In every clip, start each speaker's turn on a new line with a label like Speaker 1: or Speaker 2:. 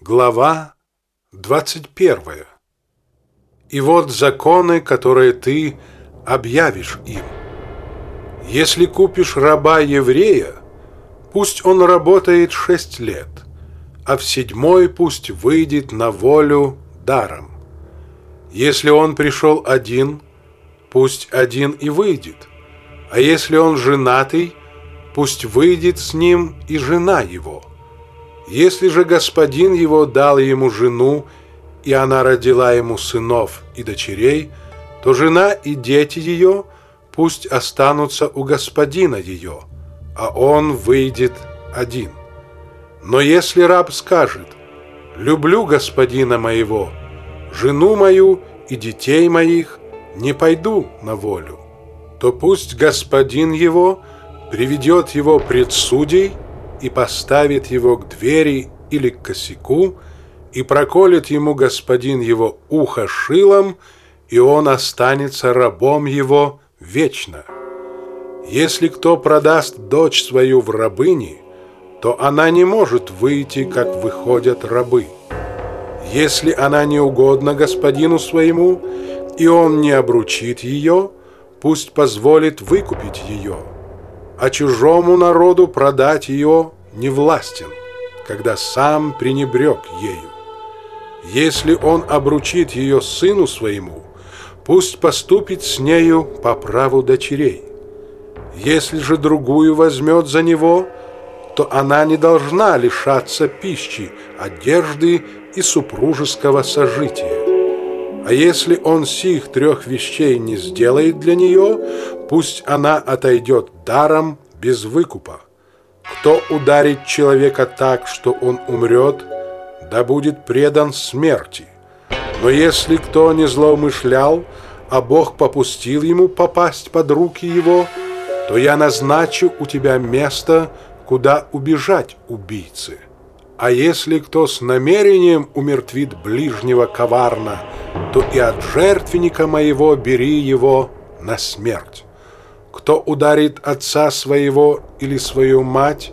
Speaker 1: Глава 21 И вот законы, которые ты объявишь им. Если купишь раба-еврея, пусть он работает шесть лет, а в седьмой пусть выйдет на волю даром. Если он пришел один, пусть один и выйдет, а если он женатый, пусть выйдет с ним и жена его. Если же господин его дал ему жену, и она родила ему сынов и дочерей, то жена и дети ее пусть останутся у господина ее, а он выйдет один. Но если раб скажет, «Люблю господина моего, жену мою и детей моих, не пойду на волю», то пусть господин его приведет его пред судей и поставит его к двери или к косяку, и проколет ему господин его ухо шилом, и он останется рабом его вечно. Если кто продаст дочь свою в рабыни, то она не может выйти, как выходят рабы. Если она не угодна господину своему, и он не обручит ее, пусть позволит выкупить ее а чужому народу продать ее не властен, когда сам пренебрег ею. Если он обручит ее сыну своему, пусть поступит с нею по праву дочерей. Если же другую возьмет за него, то она не должна лишаться пищи, одежды и супружеского сожития. А если он сих трех вещей не сделает для нее, пусть она отойдет даром без выкупа. Кто ударит человека так, что он умрет, да будет предан смерти. Но если кто не злоумышлял, а Бог попустил ему попасть под руки его, то я назначу у тебя место, куда убежать убийцы. А если кто с намерением умертвит ближнего коварно, то и от жертвенника моего бери его на смерть. Кто ударит отца своего или свою мать,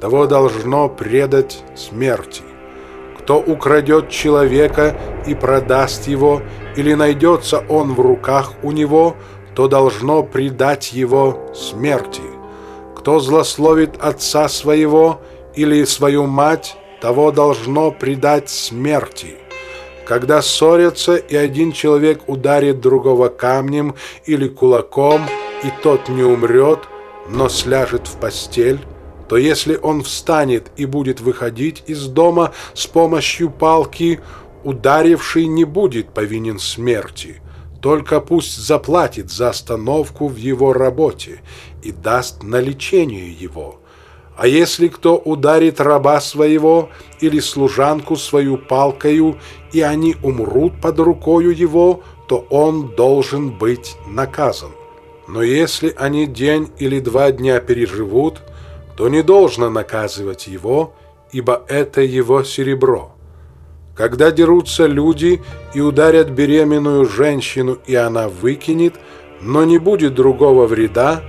Speaker 1: того должно предать смерти. Кто украдет человека и продаст его, или найдется он в руках у него, то должно предать его смерти. Кто злословит отца своего или свою мать, того должно предать смерти. Когда ссорятся, и один человек ударит другого камнем или кулаком, и тот не умрет, но сляжет в постель, то если он встанет и будет выходить из дома с помощью палки, ударивший не будет повинен смерти, только пусть заплатит за остановку в его работе и даст на лечение его. А если кто ударит раба своего или служанку свою палкою, и они умрут под рукою его, то он должен быть наказан. Но если они день или два дня переживут, то не должно наказывать его, ибо это его серебро. Когда дерутся люди и ударят беременную женщину, и она выкинет, но не будет другого вреда,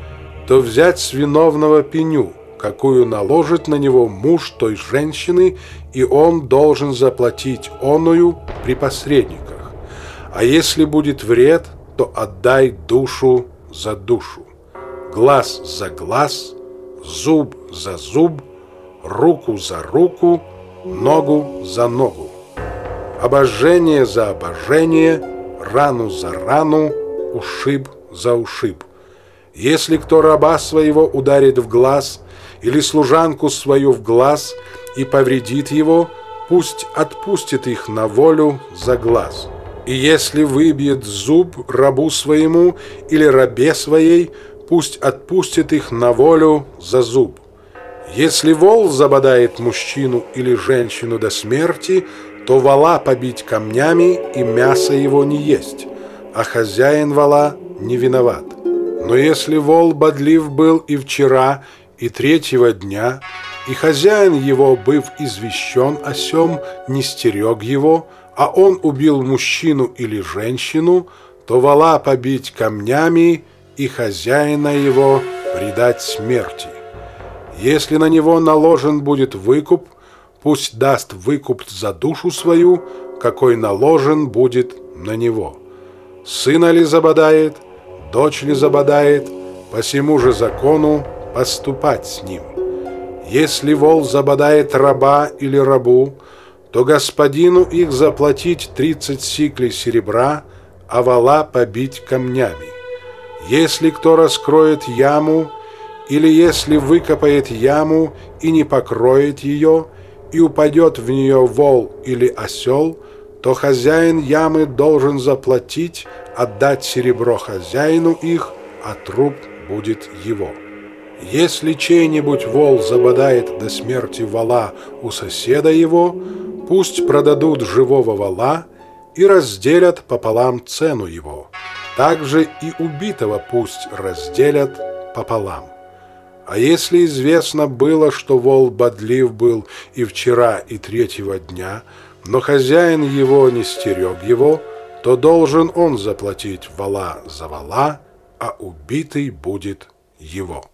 Speaker 1: то взять с виновного пеню, какую наложит на него муж той женщины, и он должен заплатить оную при посредниках. А если будет вред, то отдай душу за душу, глаз за глаз, зуб за зуб, руку за руку, ногу за ногу, обожжение за обожжение, рану за рану, ушиб за ушиб. Если кто раба своего ударит в глаз или служанку свою в глаз и повредит его, пусть отпустит их на волю за глаз». И если выбьет зуб рабу своему или рабе своей, пусть отпустит их на волю за зуб. Если вол забодает мужчину или женщину до смерти, то вала побить камнями и мясо его не есть, а хозяин вала не виноват. Но если вол бодлив был и вчера, и третьего дня, и хозяин его, быв извещен о сем, не стерег его, а он убил мужчину или женщину, то вала побить камнями и хозяина его предать смерти. Если на него наложен будет выкуп, пусть даст выкуп за душу свою, какой наложен будет на него. Сына ли забодает, дочь ли забодает, по всему же закону поступать с ним. Если вол забодает раба или рабу, то господину их заплатить тридцать сиклей серебра, а вола побить камнями. Если кто раскроет яму, или если выкопает яму и не покроет ее, и упадет в нее вол или осел, то хозяин ямы должен заплатить, отдать серебро хозяину их, а труп будет его. Если чей-нибудь вол забодает до смерти вола у соседа его, пусть продадут живого вола и разделят пополам цену его. Также и убитого пусть разделят пополам. А если известно было, что вол бодлив был и вчера, и третьего дня, но хозяин его не стерег его, то должен он заплатить вола за вола, а убитый будет его.